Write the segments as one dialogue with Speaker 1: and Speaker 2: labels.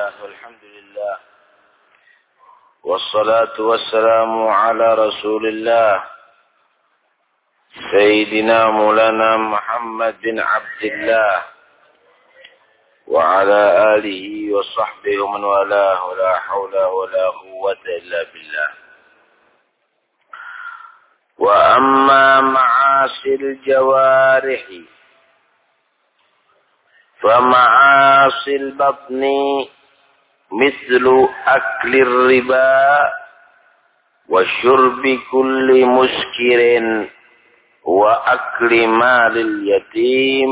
Speaker 1: الله والحمد لله والصلاة والسلام على رسول الله سيدنا مولانا محمد بن عبد الله وعلى آله وصحبه ومن والاه ولا حول ولا قوة إلا بالله. وأما معاصي الجوارح فمعاصي البطن مثل أكل الربا وشرب كل مسكر وأكل مال اليتيم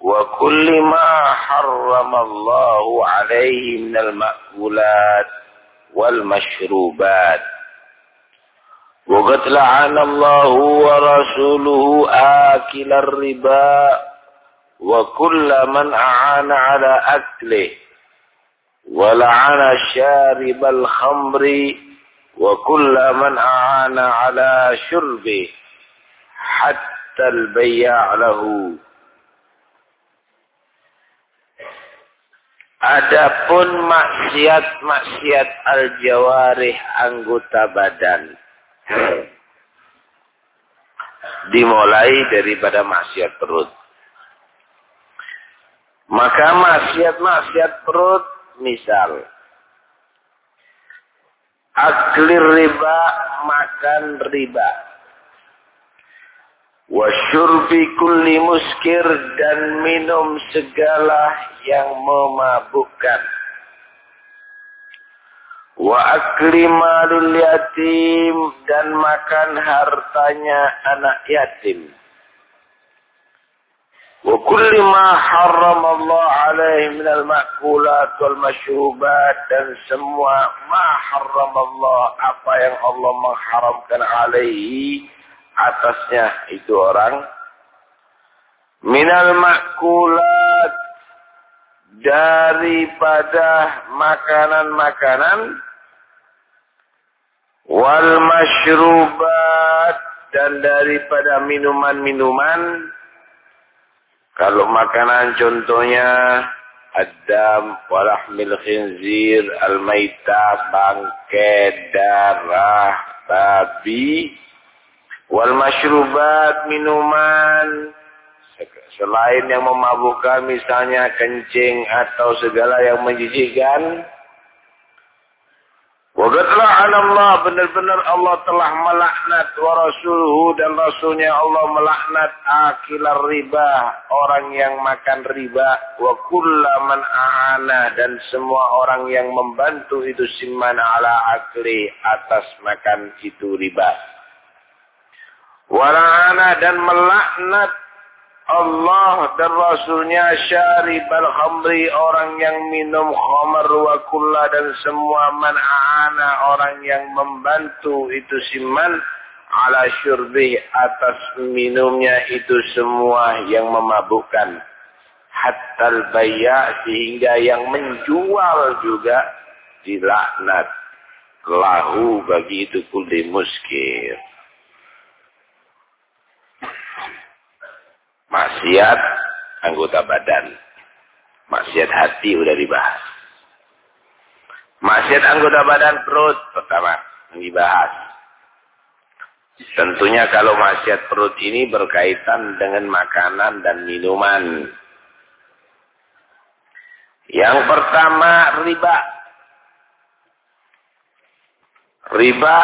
Speaker 1: وكل ما حرم الله عليه من المأكولات والمشروبات. وقد لعن الله ورسوله آكل الربا وكل من أعان على أكله. ولعن شارب الخمر وكل من أعان على شربه حتى البيع له Adapun maksiat-maksiat al-jawarih anggota badan. Dimulai daripada maksiat perut. Maka maksiat-maksiat perut misal. Aklir riba, makan riba. Wasyurbi kulli muskir dan minum segala yang memabukkan. Wa akli malil yatim dan makan hartanya anak yatim. وكل ما حرم الله عليه من المأكولات والمشروبات dan semua ma haram Allah apa yang Allah mengharamkan alaihi atasnya itu orang minal makulat daripada makanan-makanan wal masyrubat dan daripada minuman-minuman kalau makanan contohnya adam, walahmil khinzir, al-maita, bangke, darah, babi, wal masyrubat, minuman, selain yang memabukkan misalnya kencing atau segala yang menjijikkan, Wagatlah Allah benar-benar Allah telah melaknat wa rasuluhu dan rasulnya Allah melaknat akilar riba orang yang makan riba wa kullaman ahana dan semua orang yang membantu itu siman ala akli atas makan itu riba. Wala'ana dan melaknat Allah dan Rasulnya syaribal khamri orang yang minum khamar wa kulla dan semua man aana orang yang membantu itu siman ala syurbi atas minumnya itu semua yang memabukkan. Hatta bayya sehingga yang menjual juga dilaknat. Lahu bagi itu kulli muskir Maksiat anggota badan. Maksiat hati udah dibahas. Maksiat anggota badan perut pertama yang dibahas. Tentunya kalau maksiat perut ini berkaitan dengan makanan dan minuman. Yang pertama riba. Riba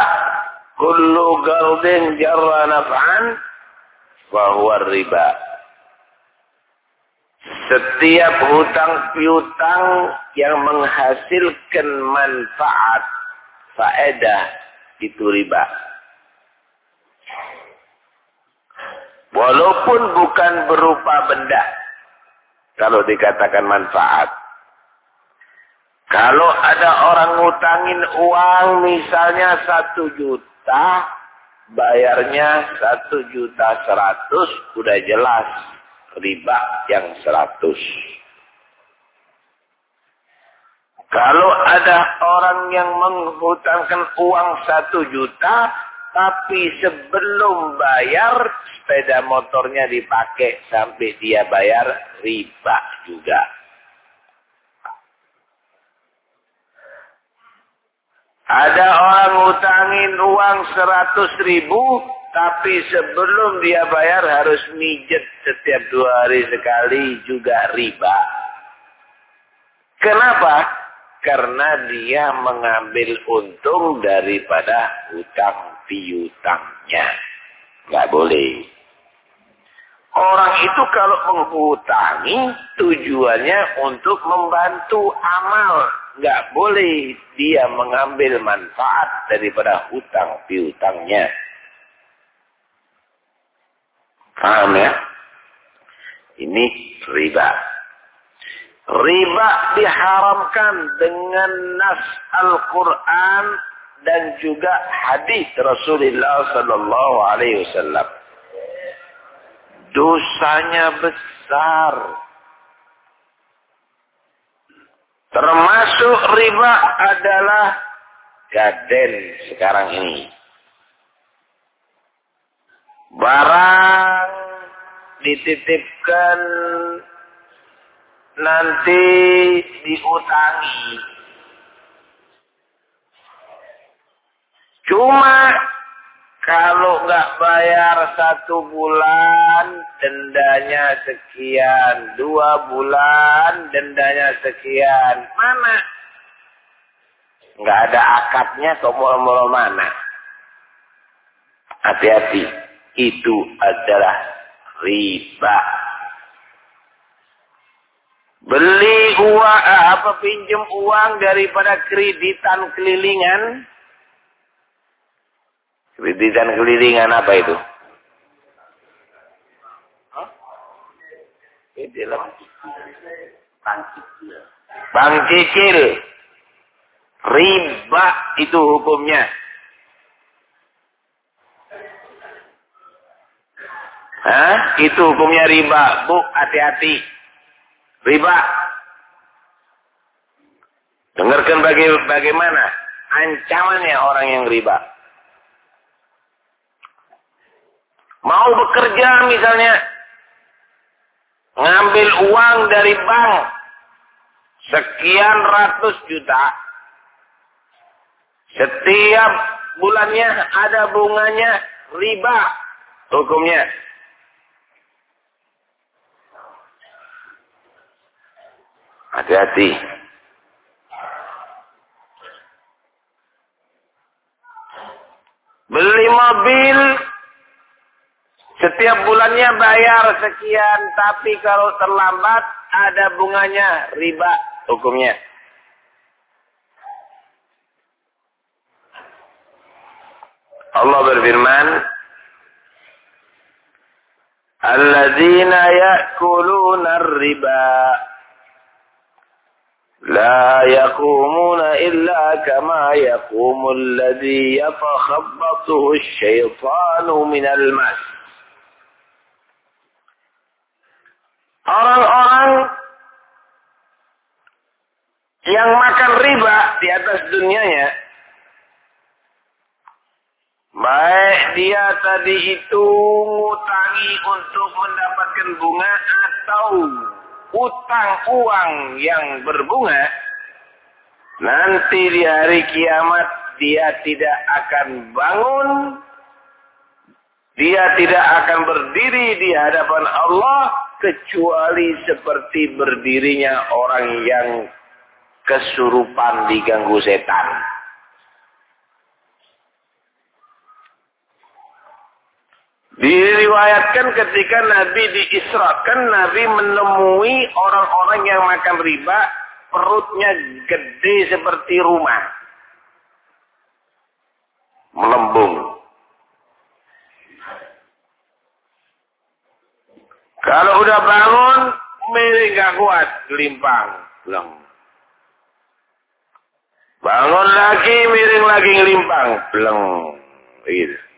Speaker 1: kullu galdin jarra naf'an bahwa riba. Setiap hutang piutang yang menghasilkan manfaat, faedah, itu riba. Walaupun bukan berupa benda. Kalau dikatakan manfaat. Kalau ada orang ngutangin uang misalnya satu juta, bayarnya satu juta seratus, udah jelas riba yang seratus. Kalau ada orang yang menghutangkan uang satu juta, tapi sebelum bayar, sepeda motornya dipakai sampai dia bayar riba juga. Ada orang utangin uang seratus ribu, tapi sebelum dia bayar harus mijet setiap dua hari sekali juga riba. Kenapa? Karena dia mengambil untung daripada hutang piutangnya. Gak boleh. Orang itu kalau menghutangi tujuannya untuk membantu amal. Gak boleh dia mengambil manfaat daripada hutang piutangnya. Paham ya? Ini riba. Riba diharamkan dengan nas Al-Quran dan juga hadis Rasulullah Sallallahu Alaihi Wasallam. Dosanya besar. Termasuk riba adalah gaden sekarang ini. Barang dititipkan nanti diutangi. Cuma kalau nggak bayar satu bulan dendanya sekian, dua bulan dendanya sekian, mana? Nggak ada akadnya, mau mana? Hati-hati itu adalah riba. Beli uang, eh, apa pinjam uang daripada kreditan kelilingan. Kreditan kelilingan apa itu? Bang cicil. Riba itu hukumnya. Hah? Itu hukumnya riba. Bu, hati-hati. Riba. Dengarkan baga bagaimana ancamannya orang yang riba. Mau bekerja misalnya. Ngambil uang dari bank. Sekian ratus juta. Setiap bulannya ada bunganya riba. Hukumnya Hati-hati. Beli mobil, setiap bulannya bayar sekian, tapi kalau terlambat ada bunganya, riba hukumnya. Allah berfirman, Alladzina ya'kuluna riba لا يقومون إلا كما يقوم الذي يتخبطه الشيطان من المس Orang-orang yang makan riba di atas dunianya, baik dia tadi itu ngutangi untuk mendapatkan bunga atau utang uang yang berbunga, nanti di hari kiamat dia tidak akan bangun, dia tidak akan berdiri di hadapan Allah kecuali seperti berdirinya orang yang kesurupan diganggu setan. Diriwayatkan ketika Nabi diisrakan, Nabi menemui orang-orang yang makan riba, perutnya gede seperti rumah. Melembung. Kalau udah bangun, miring gak kuat, gelimpang. Belum. Bangun lagi, miring lagi, gelimpang. Belum. Gitu.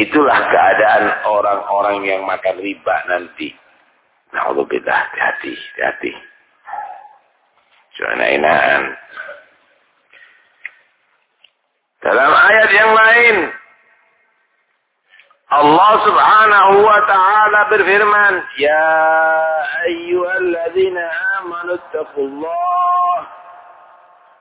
Speaker 1: Itulah keadaan orang-orang yang makan riba nanti. Nah, Allah beda hati-hati, hati-hati. Cuana Dalam ayat yang lain, Allah subhanahu wa ta'ala berfirman, Ya ayyuhalladzina amanu attaqullah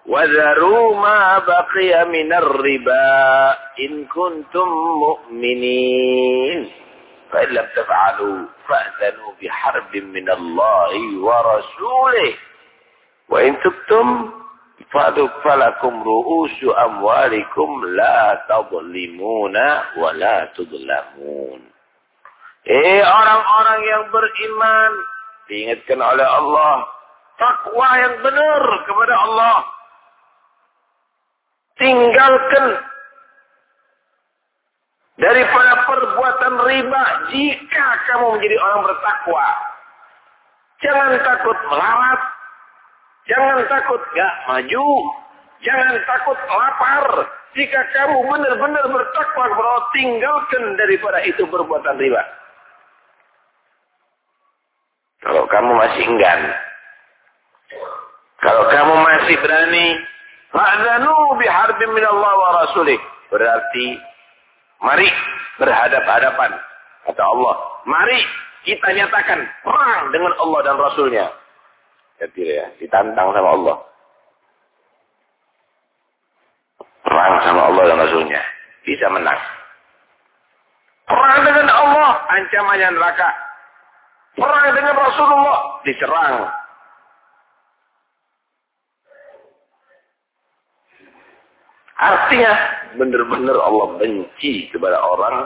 Speaker 1: وذروا ما بقي من الربا إن كنتم مؤمنين. فإن لم تفعلوا فأذنوا بحرب من الله ورسوله. وإن تبتم فلكم رؤوس أموالكم لا تظلمون ولا تظلمون. Eh orang-orang yang beriman diingatkan oleh Allah takwa yang benar kepada Allah. Tinggalkan daripada perbuatan riba jika kamu menjadi orang bertakwa. Jangan takut melarat, jangan takut gak maju, jangan takut lapar. Jika kamu benar-benar bertakwa kepada tinggalkan daripada itu perbuatan riba. Kalau kamu masih enggan, kalau kamu masih berani Fa'zanu biharbin min Allah wa rasulih. Berarti, mari berhadap-hadapan. Kata Allah, mari kita nyatakan perang dengan Allah dan Rasulnya. Jadi ya, ditantang sama Allah. Perang sama Allah dan Rasulnya. Bisa menang. Perang dengan Allah, ancamannya neraka. Perang dengan Rasulullah, diserang Artinya benar-benar Allah benci kepada orang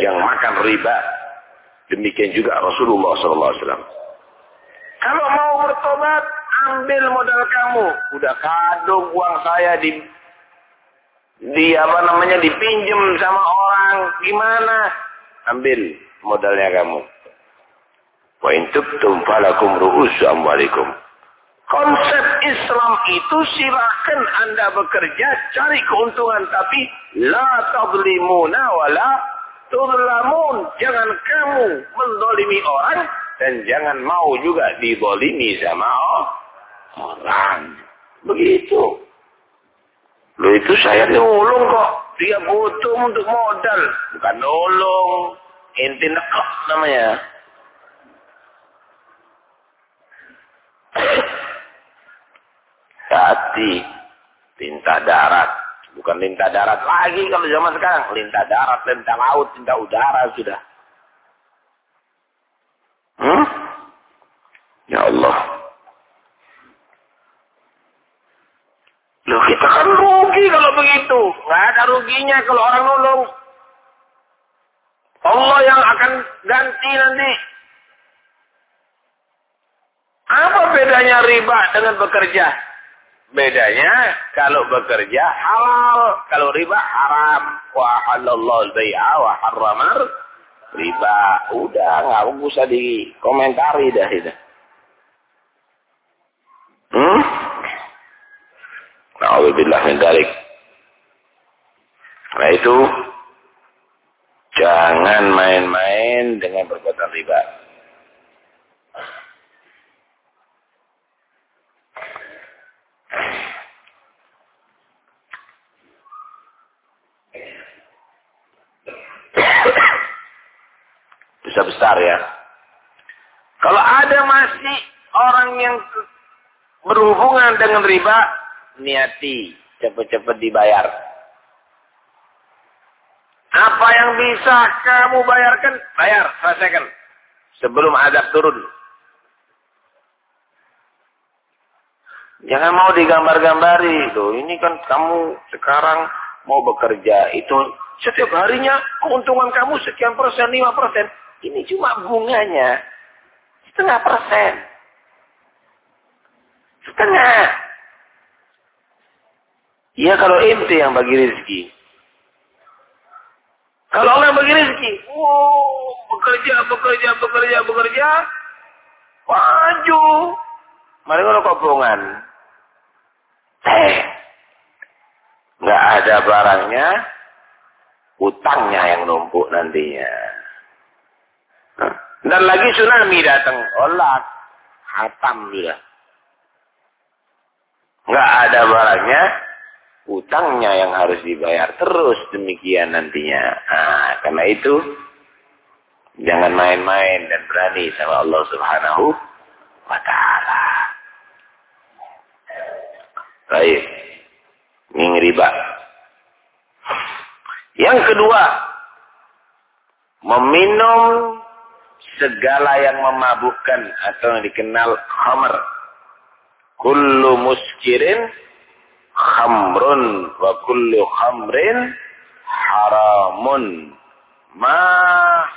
Speaker 1: yang makan riba. Demikian juga Rasulullah SAW. Kalau mau bertobat, ambil modal kamu. Udah kadung uang saya di di apa namanya dipinjam sama orang gimana? Ambil modalnya kamu. Wa in tubtum falakum ru'usu amwalikum. Konsep Islam itu silakan Anda bekerja, cari keuntungan. Tapi, la tadlimuna wa la tudlamun. Jangan kamu mendolimi orang, dan jangan mau juga didolimi sama orang. Begitu. Lo itu saya nulung kok. Dia butuh untuk modal. Bukan nolong. Inti nekok namanya. Hati lintah darat bukan lintah darat lagi kalau zaman sekarang lintah darat lintah laut lintah udara sudah hmm? ya Allah Loh kita kan rugi kalau begitu. Nggak ada ruginya kalau orang nolong. Allah yang akan ganti nanti. Apa bedanya riba dengan bekerja? Bedanya kalau bekerja halal, kalau riba haram. Wa halallahu al-bai'a wa harramar riba. Udah nggak usah dikomentari dah itu. Hmm? Na'udzubillah min. Nah itu jangan main-main dengan perbuatan riba. Bisa besar ya. Kalau ada masih orang yang berhubungan dengan riba, niati cepat-cepat dibayar. Apa yang bisa kamu bayarkan, bayar, selesaikan. Sebelum adab turun. Jangan mau digambar-gambari. Loh, ini kan kamu sekarang mau bekerja. Itu setiap harinya keuntungan kamu sekian persen, lima persen. Ini cuma bunganya. Setengah persen. Setengah. Ya kalau ente yang bagi rezeki. Kalau orang bagi rezeki, wow, bekerja, bekerja, bekerja, bekerja, maju. Mari kalau kobongan. Eh, nggak ada barangnya, utangnya yang numpuk nantinya. Dan lagi tsunami datang. Olak. Hatam dia. Nggak ada barangnya. Utangnya yang harus dibayar. Terus demikian nantinya. Nah, karena itu. Jangan main-main dan berani sama Allah subhanahu wa ta'ala. Nah riba. Yang kedua, meminum segala yang memabukkan atau yang dikenal khamr. Kullu muskirin khamrun wa kullu khamrin haramun. Ma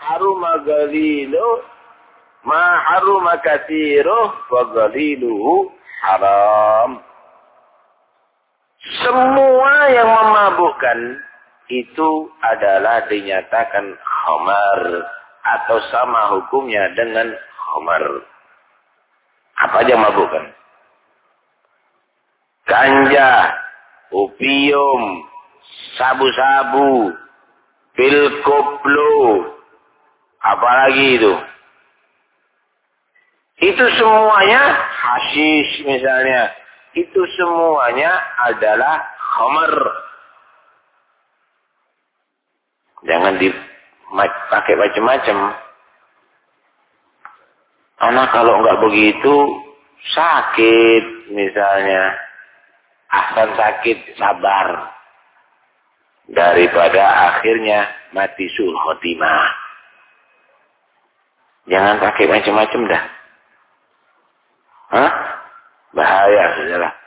Speaker 1: haruma galilu ma haruma kathiruh wa galiluhu haram. Semua yang memabukkan itu adalah dinyatakan khamar atau sama hukumnya dengan khamar. Apa aja mabukkan? Ganja, opium, sabu-sabu, pil koplo, apalagi itu. Itu semuanya hasis misalnya. Itu semuanya adalah khamar. Jangan dipakai macam-macam. Anak kalau enggak begitu sakit misalnya. Ahsan sakit sabar. Daripada akhirnya mati sul khotimah. Jangan pakai macam-macam dah. Hah? Bahaya saudara.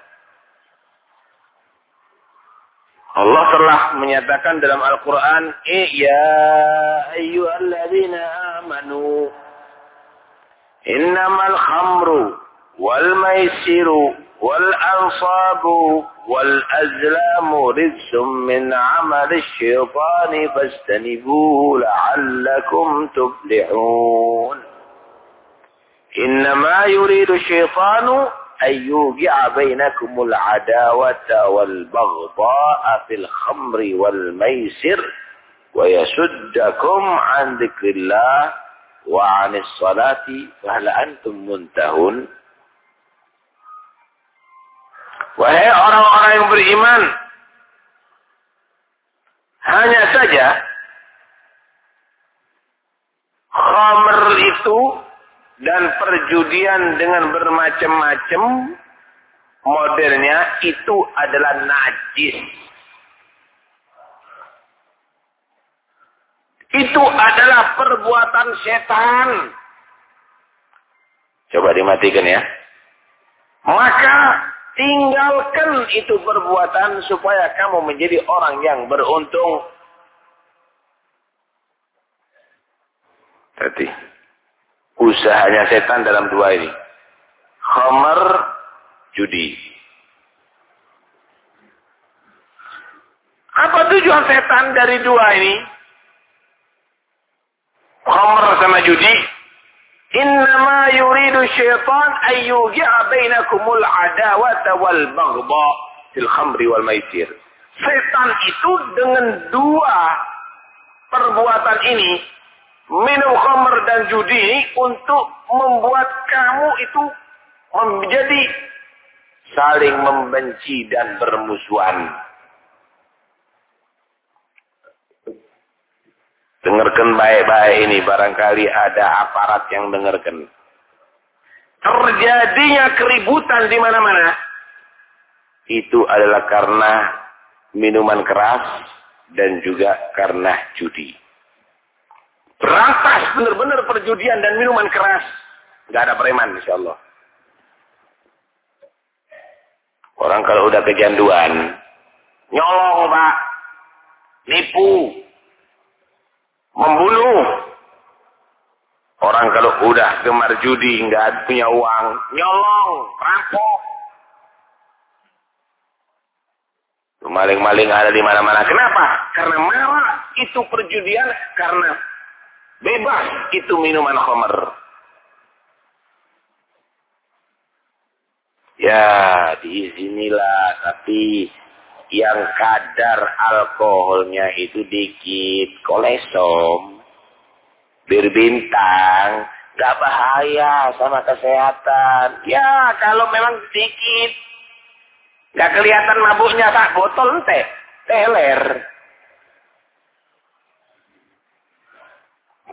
Speaker 1: Allah telah menyatakan dalam Al-Quran, Ya ayyuhalladzina amanu, innamal khamru wal maisiru wal ansabu wal azlamu rizsum min amali syaitani fastanibuhu la'allakum tuflihun. إنما يريد الشيطان أن يوقع بينكم العداوة والبغضاء في الخمر والميسر ويسدكم عن ذكر الله وعن الصلاة فهل أنتم منتهون؟ Wahai orang-orang yang beriman, hanya saja khamr itu dan perjudian dengan bermacam-macam modelnya itu adalah najis. Itu adalah perbuatan setan. Coba dimatikan ya. Maka tinggalkan itu perbuatan supaya kamu menjadi orang yang beruntung. Berarti usahanya setan dalam dua ini. Khamar, judi. Apa tujuan setan dari dua ini? Khamar sama judi. Innama yuridu syaitan ayyugi'a bainakumul adawata wal bagba fil khamri wal maisir. Setan itu dengan dua perbuatan ini minum khamr dan judi untuk membuat kamu itu menjadi saling membenci dan bermusuhan. Dengarkan baik-baik ini, barangkali ada aparat yang dengarkan. Terjadinya keributan di mana-mana. Itu adalah karena minuman keras dan juga karena judi. Berantas benar-benar perjudian dan minuman keras. Gak ada preman insya Allah. Orang kalau udah kejanduan, nyolong pak, nipu, membunuh. Orang kalau udah gemar judi, nggak punya uang, nyolong, rampok. Maling-maling ada di mana-mana. Kenapa? Karena marah itu perjudian karena Bebas itu minuman khamar. Ya, diizinilah, tapi yang kadar alkoholnya itu dikit, kolesom, berbintang, gak bahaya sama kesehatan. Ya, kalau memang sedikit, gak kelihatan mabuknya, tak botol teh, teler.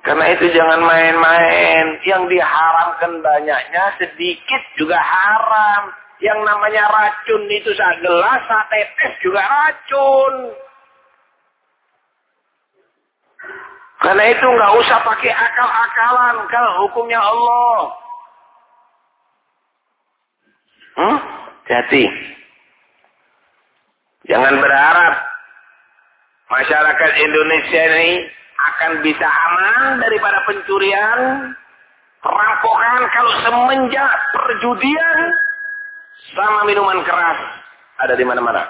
Speaker 1: Karena itu jangan main-main. Yang diharamkan banyaknya sedikit juga haram. Yang namanya racun itu saat gelas, saat tetes juga racun. Karena itu nggak usah pakai akal-akalan kalau hukumnya Allah. Hmm? Jadi, jangan berharap masyarakat Indonesia ini akan bisa aman daripada pencurian, perampokan kalau semenjak perjudian sama minuman keras ada di mana-mana.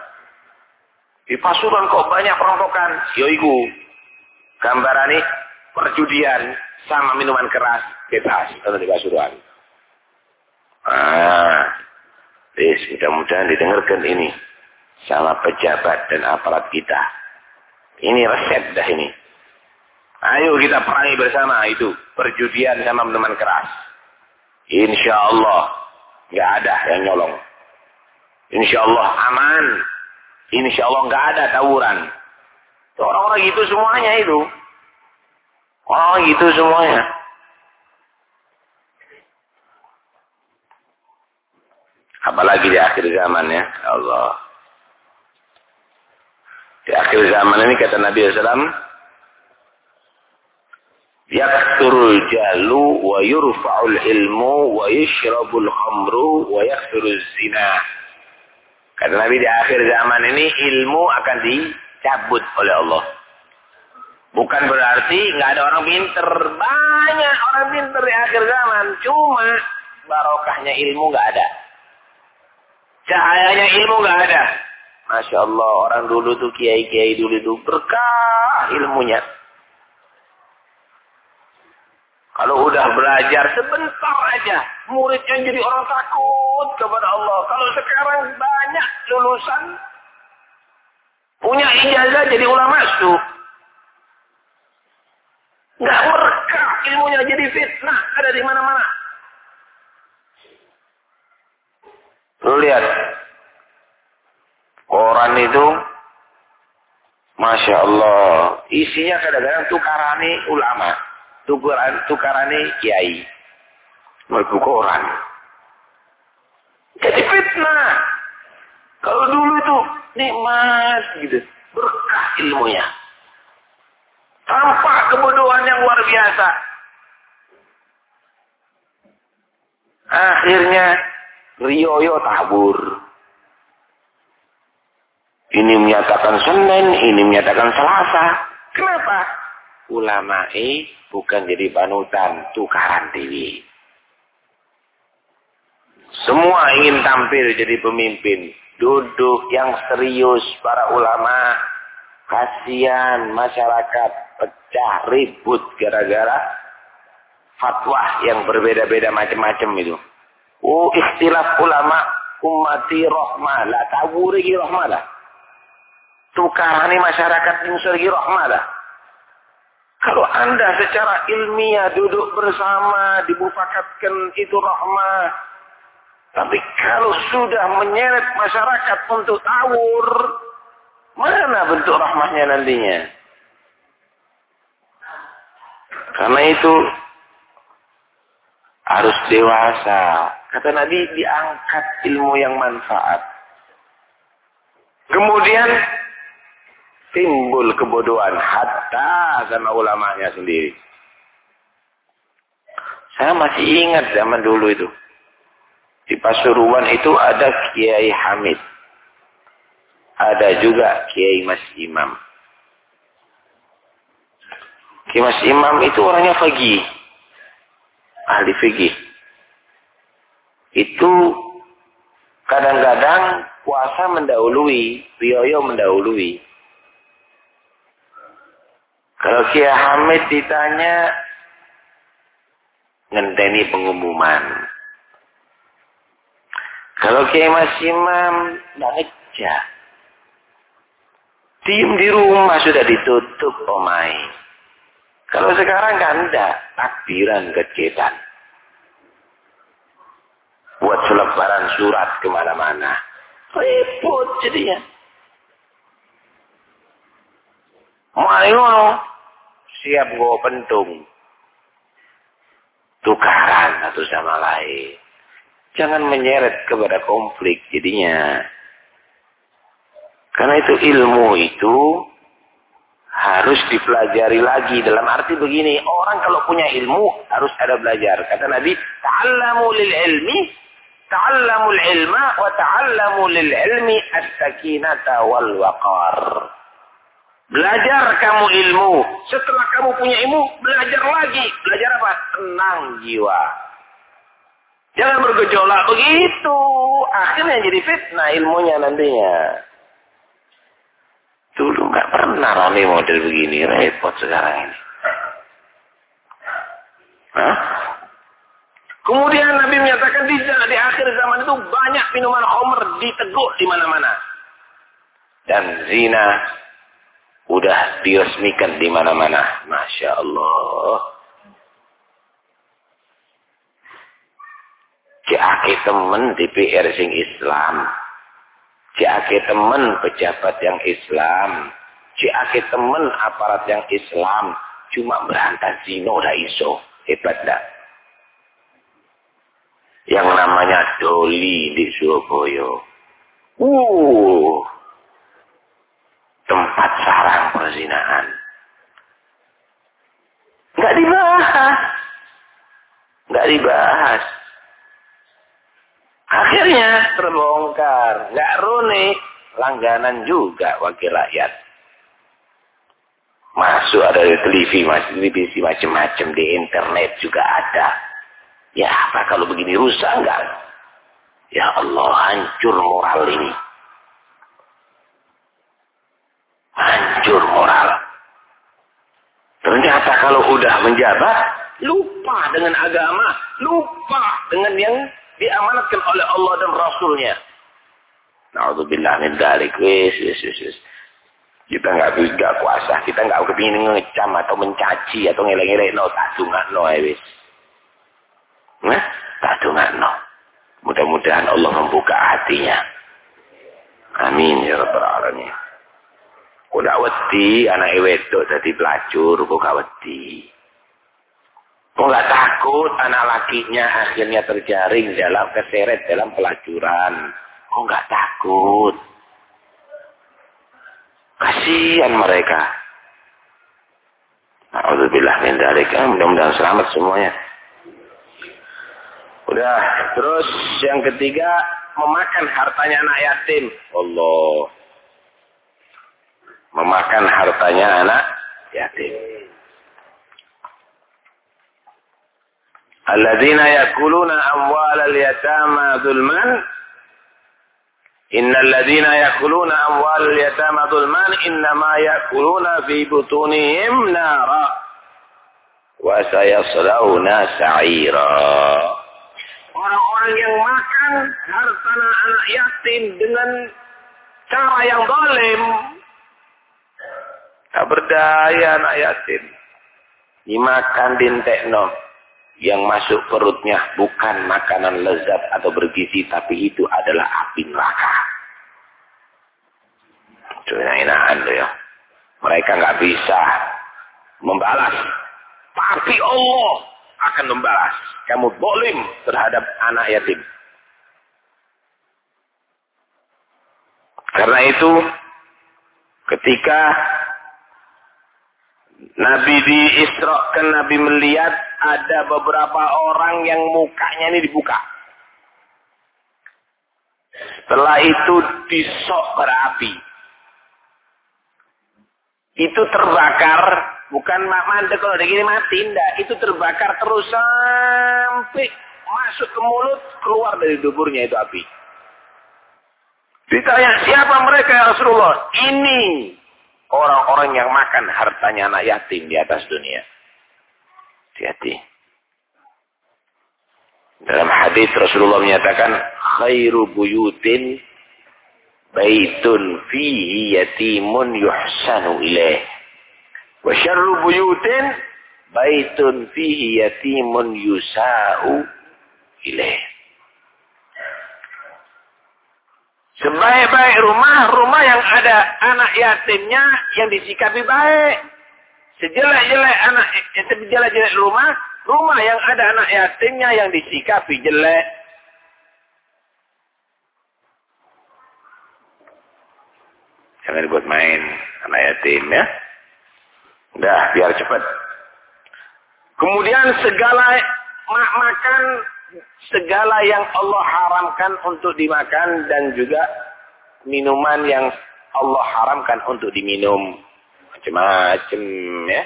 Speaker 1: Di Pasuruan kok banyak perampokan. Yoiku. Gambaran ini perjudian sama minuman keras bebas ada di Pasuruan. Ah, Wis, mudah-mudahan didengarkan ini sama pejabat dan aparat kita. Ini resep dah ini. Ayo kita perangi bersama itu perjudian sama minuman keras. Insya Allah nggak ada yang nyolong. Insya Allah aman. Insya Allah nggak ada tawuran. Orang-orang gitu semuanya itu. Orang gitu semuanya. Apalagi di akhir zaman ya. Allah. Di akhir zaman ini kata Nabi SAW. Yakturul jalu wa yurfa'ul ilmu wa yushrabul khamru wa yakturul zina. Kata Nabi di akhir zaman ini ilmu akan dicabut oleh Allah. Bukan berarti nggak ada orang pinter. Banyak orang pinter di akhir zaman. Cuma barokahnya ilmu nggak ada. Cahayanya ilmu nggak ada. Masya Allah, orang dulu tuh kiai-kiai dulu tuh berkah ilmunya. Kalau udah belajar sebentar aja, muridnya jadi orang takut kepada Allah. Kalau sekarang banyak lulusan punya ijazah jadi ulama itu. Nggak berkah ilmunya jadi fitnah ada di mana-mana. Lihat. Koran itu. Masya Allah. Isinya kadang-kadang tukarani ulama. Tukaran, tukarani kiai. Merbu koran. Jadi fitnah. Kalau dulu itu nikmat gitu. Berkah ilmunya. Tanpa kebodohan yang luar biasa. Akhirnya Rioyo tabur. Ini menyatakan Senin, ini menyatakan Selasa. Kenapa? Ulama eh bukan jadi panutan, tukaran TV. Semua ingin tampil jadi pemimpin. Duduk yang serius para ulama. Kasihan masyarakat pecah ribut gara-gara fatwa yang berbeda-beda macam-macam itu. Oh istilah ulama umati rahmah lah. Tahu lagi rahmah lah. Tukarani masyarakat insur lagi rahmah lah. Kalau anda secara ilmiah duduk bersama dibufakatkan itu rahmah. Tapi kalau sudah menyeret masyarakat untuk tawur. Mana bentuk rahmahnya nantinya? Karena itu harus dewasa. Kata Nabi diangkat ilmu yang manfaat. Kemudian timbul kebodohan hatta sama ulamanya sendiri. Saya masih ingat zaman dulu itu. Di Pasuruan itu ada Kiai Hamid. Ada juga Kiai Mas Imam. Kiai Mas Imam itu orangnya fagih ahli fikih itu kadang-kadang puasa mendahului, rioyo mendahului. Kalau Kiai Hamid ditanya ngenteni pengumuman. Kalau Kiai Mas Imam aja. Diem di rumah sudah ditutup omai. Kalau sekarang kan enggak, takbiran kegiatan. Buat selebaran surat ke mana-mana. Repot jadinya. Mayo siap gue pentung. Tukaran satu sama lain. Jangan menyeret kepada konflik jadinya. Karena itu ilmu itu harus dipelajari lagi. Dalam arti begini, orang kalau punya ilmu harus ada belajar. Kata Nabi, ta'allamu lil ilmi, ta'allamu ilma, wa ta'allamu lil ilmi as-sakinata wal waqar. Belajar kamu ilmu. Setelah kamu punya ilmu, belajar lagi. Belajar apa? Tenang jiwa. Jangan bergejolak begitu. Akhirnya jadi fitnah ilmunya nantinya. Dulu nggak pernah rame model begini. Repot sekarang ini. Hah? Kemudian Nabi menyatakan di, di akhir zaman itu banyak minuman homer diteguk di mana-mana. Dan zina udah diresmikan di mana-mana. Masya Allah. Jake temen DPR sing Islam. Jake temen pejabat yang Islam. Jake temen aparat yang Islam. Cuma berantas zino udah iso. Hebat dah. Yang namanya Doli di Surabaya. Uh. Tempat sarang perzinahan. Nggak dibahas. Nggak dibahas. Akhirnya terbongkar. Nggak rune. Langganan juga wakil rakyat. Masuk ada di televisi, televisi macam-macam. Di internet juga ada. Ya apa kalau begini rusak enggak? Ya Allah hancur moral ini. Hancur moral. Ternyata kalau udah menjabat, lupa dengan agama, lupa dengan yang diamanatkan oleh Allah dan Rasulnya. Naudzubillah min dalik. Wis, wis, wis, wis. Kita nggak bisa kuasa, kita nggak kepingin ngecam atau mencaci atau ngeleng-ngeleng no tak no ya wis. Nah, tak no. Mudah-mudahan Allah membuka hatinya. Amin ya rabbal alamin. Kok wedi anak wedok dadi pelacur kok gak wedi. Kok nggak takut anak lakinya akhirnya terjaring dalam keseret dalam pelacuran. Kok nggak takut? Kasihan mereka. Alhamdulillah min dalika. Mudah-mudahan selamat semuanya. Udah, terus yang ketiga memakan hartanya anak yatim. Allah. Memakan hartanya anak yatim. الذين يأكلون أموال اليتامى ظلما إن الذين يأكلون أموال اليتامى ظلما إنما يأكلون في بطونهم نارا وسيصلون سعيرا Orang-orang yang makan harta anak yatim dengan cara yang zalim. Tak berdaya anak yatim. Dimakan dintekno yang masuk perutnya bukan makanan lezat atau bergizi, tapi itu adalah api neraka. Cunainaan tuh ya. Mereka nggak bisa membalas. Tapi Allah akan membalas. Kamu bolim terhadap anak yatim. Karena itu, ketika Nabi di Isra kan Nabi melihat ada beberapa orang yang mukanya ini dibuka. Setelah itu disok berapi. Itu terbakar, bukan mandek kalau begini mati, enggak. Itu terbakar terus sampai masuk ke mulut, keluar dari duburnya itu api. Ditanya, siapa mereka ya Rasulullah? Ini orang-orang yang makan hartanya anak yatim di atas dunia. Hati-hati. Dalam hadis Rasulullah menyatakan khairu buyutin baitun fihi yatimun yuhsanu ilaih. Wa syarru buyutin baitun fihi yatimun yusa'u ilaih. Sebaik-baik rumah, rumah yang ada anak yatimnya yang disikapi baik. Sejelek-jelek anak, eh, sejelek-jelek rumah, rumah yang ada anak yatimnya yang disikapi jelek. Jangan buat main anak yatim ya. Udah, biar cepat. Kemudian segala mak makan segala yang Allah haramkan untuk dimakan dan juga minuman yang Allah haramkan untuk diminum. Macam-macam ya.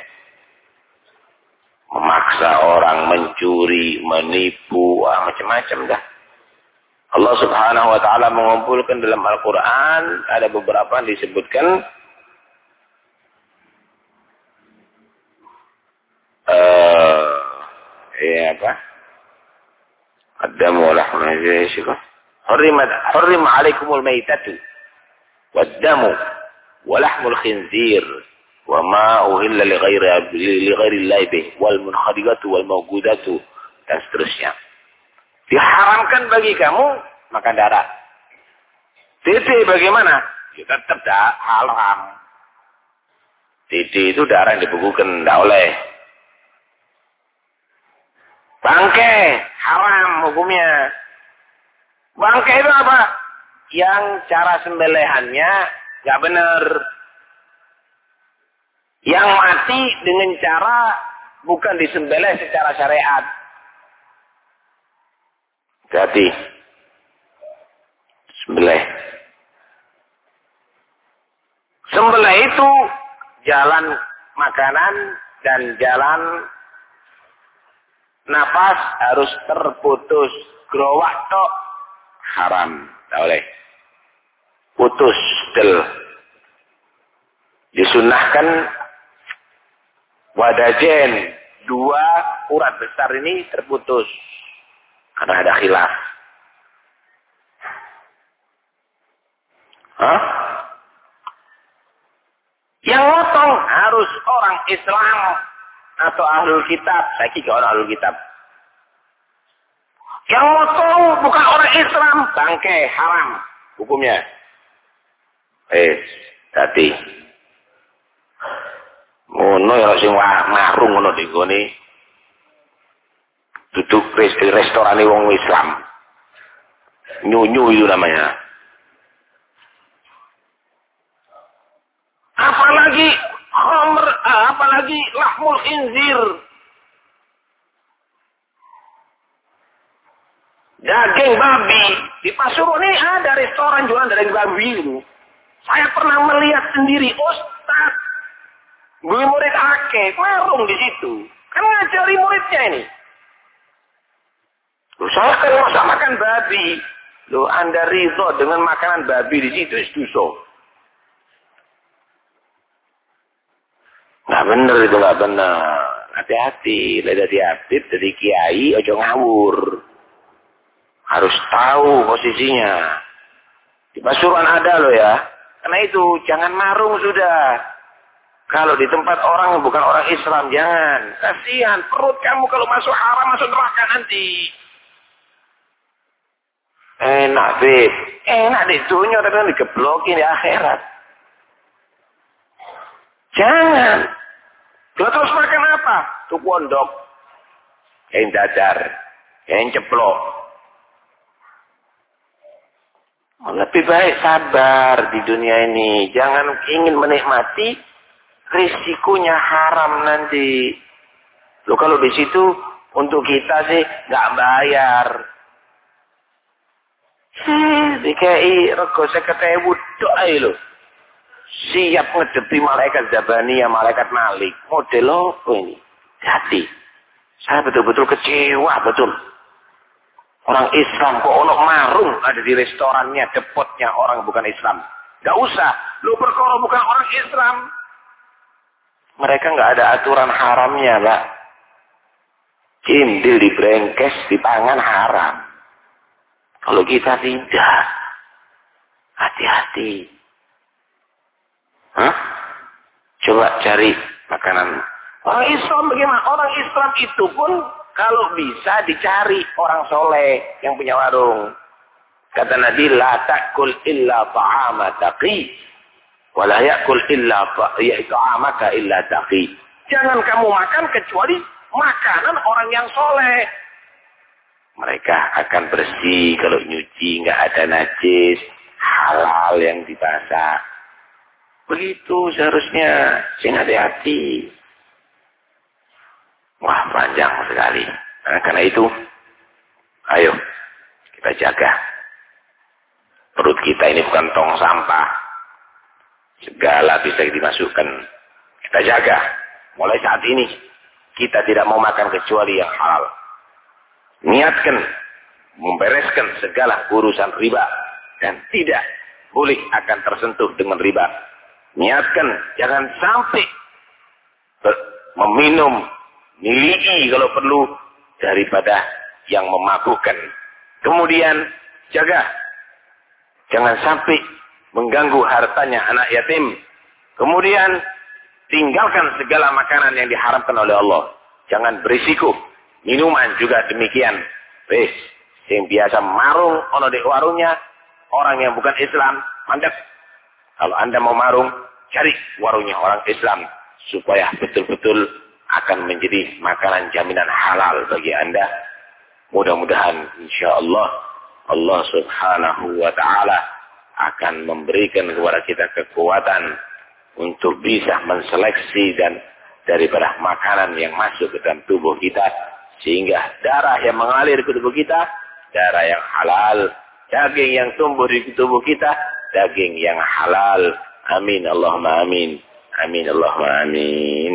Speaker 1: Memaksa orang mencuri, menipu, ah, macam-macam dah. Allah subhanahu wa ta'ala mengumpulkan dalam Al-Quran, ada beberapa yang disebutkan uh, ya apa? Maitatu wad-damu wa lahmul khinzir wa ma uhilla li ghairi li ghairi Allah bih wal munkhadiqatu wal mawqudatu dan seterusnya. Diharamkan bagi kamu makan darah. Titi bagaimana? Ya tetap dah haram. Titi itu darah yang dibukukan, tidak oleh. Bangke, haram hukumnya. Bangke itu apa? Yang cara sembelihannya nggak benar. Yang mati dengan cara bukan disembelih secara syariat. Jadi, sembelih. Sembelih itu jalan makanan dan jalan nafas harus terputus. Gerowak tok haram. Tak boleh. Putus del. Disunahkan wadajen. Dua urat besar ini terputus. Karena ada khilaf. Hah? Yang motong harus orang Islam atau ahlul kitab. Saya kira orang ahlul kitab. Yang motong bukan orang Islam, bangke haram hukumnya. Eh, tadi. Ngono ya sing marung ngono di gone. Duduk restoran wong Islam. Nyunyu itu namanya. Apalagi khamr, apalagi lahmul khinzir. Daging babi. Di Pasuruan ini ada restoran jualan daging babi itu. Saya pernah melihat sendiri, Ustaz. Gue murid ake, marung di situ. Kan ngajari muridnya ini. Loh, saya kan masak makan babi. Loh, Anda ridho dengan makanan babi di situ, itu Nggak bener itu nggak bener. Hati-hati, lihat hati jadi kiai, ojo ngawur. Harus tahu posisinya. Di Pasuruan ada loh ya. Karena itu jangan marung sudah. Kalau di tempat orang bukan orang Islam jangan. Kasihan perut kamu kalau masuk haram masuk neraka nanti. Enak, Beb. Enak di dunia tapi kan digeblokin di akhirat. Jangan. Lalu terus makan apa? Tuh pondok. Yang dadar. Yang ceplok. Lebih baik sabar di dunia ini. Jangan ingin menikmati risikonya haram nanti. Lo kalau di situ untuk kita sih nggak bayar. Hmm, DKI rego seketewu doa lo. Siap ngedepi malaikat Zabaniyah, malaikat Malik. Model apa ini? Hati. Saya betul-betul kecewa betul. Orang Islam kok ono marung ada di restorannya, depotnya orang bukan Islam. Gak usah. Lu perkara bukan orang Islam. Mereka nggak ada aturan haramnya, Pak. Cindil di brengkes, di pangan haram. Kalau kita tidak. Hati-hati. Hah? Coba cari makanan. Orang Islam bagaimana? Orang Islam itu pun kalau bisa dicari orang soleh yang punya warung. Kata Nabi, la ta'kul illa ta'ama taqi. Wa la ya'kul illa ta'amaka illa taqi. Jangan kamu makan kecuali makanan orang yang soleh. Mereka akan bersih kalau nyuci, nggak ada najis, halal yang dibasah. Begitu seharusnya. Sing hati-hati. Wah, panjang sekali. Nah, karena itu, ayo kita jaga. Perut kita ini bukan tong sampah. Segala bisa dimasukkan. Kita jaga. Mulai saat ini, kita tidak mau makan kecuali yang halal. Niatkan membereskan segala urusan riba dan tidak boleh akan tersentuh dengan riba. Niatkan jangan sampai meminum miliki kalau perlu daripada yang memabukkan. Kemudian jaga jangan sampai mengganggu hartanya anak yatim. Kemudian tinggalkan segala makanan yang diharamkan oleh Allah. Jangan berisiko. Minuman juga demikian. Wes, yang biasa marung ono di warungnya orang yang bukan Islam mandek. Kalau Anda mau marung, cari warungnya orang Islam supaya betul-betul akan menjadi makanan jaminan halal bagi Anda. Mudah-mudahan insya Allah Allah subhanahu wa ta'ala akan memberikan kepada kita kekuatan untuk bisa menseleksi dan daripada makanan yang masuk ke dalam tubuh kita sehingga darah yang mengalir ke tubuh kita darah yang halal, daging yang tumbuh di tubuh kita, daging yang halal. Amin Allahumma amin. Amin Allahumma amin.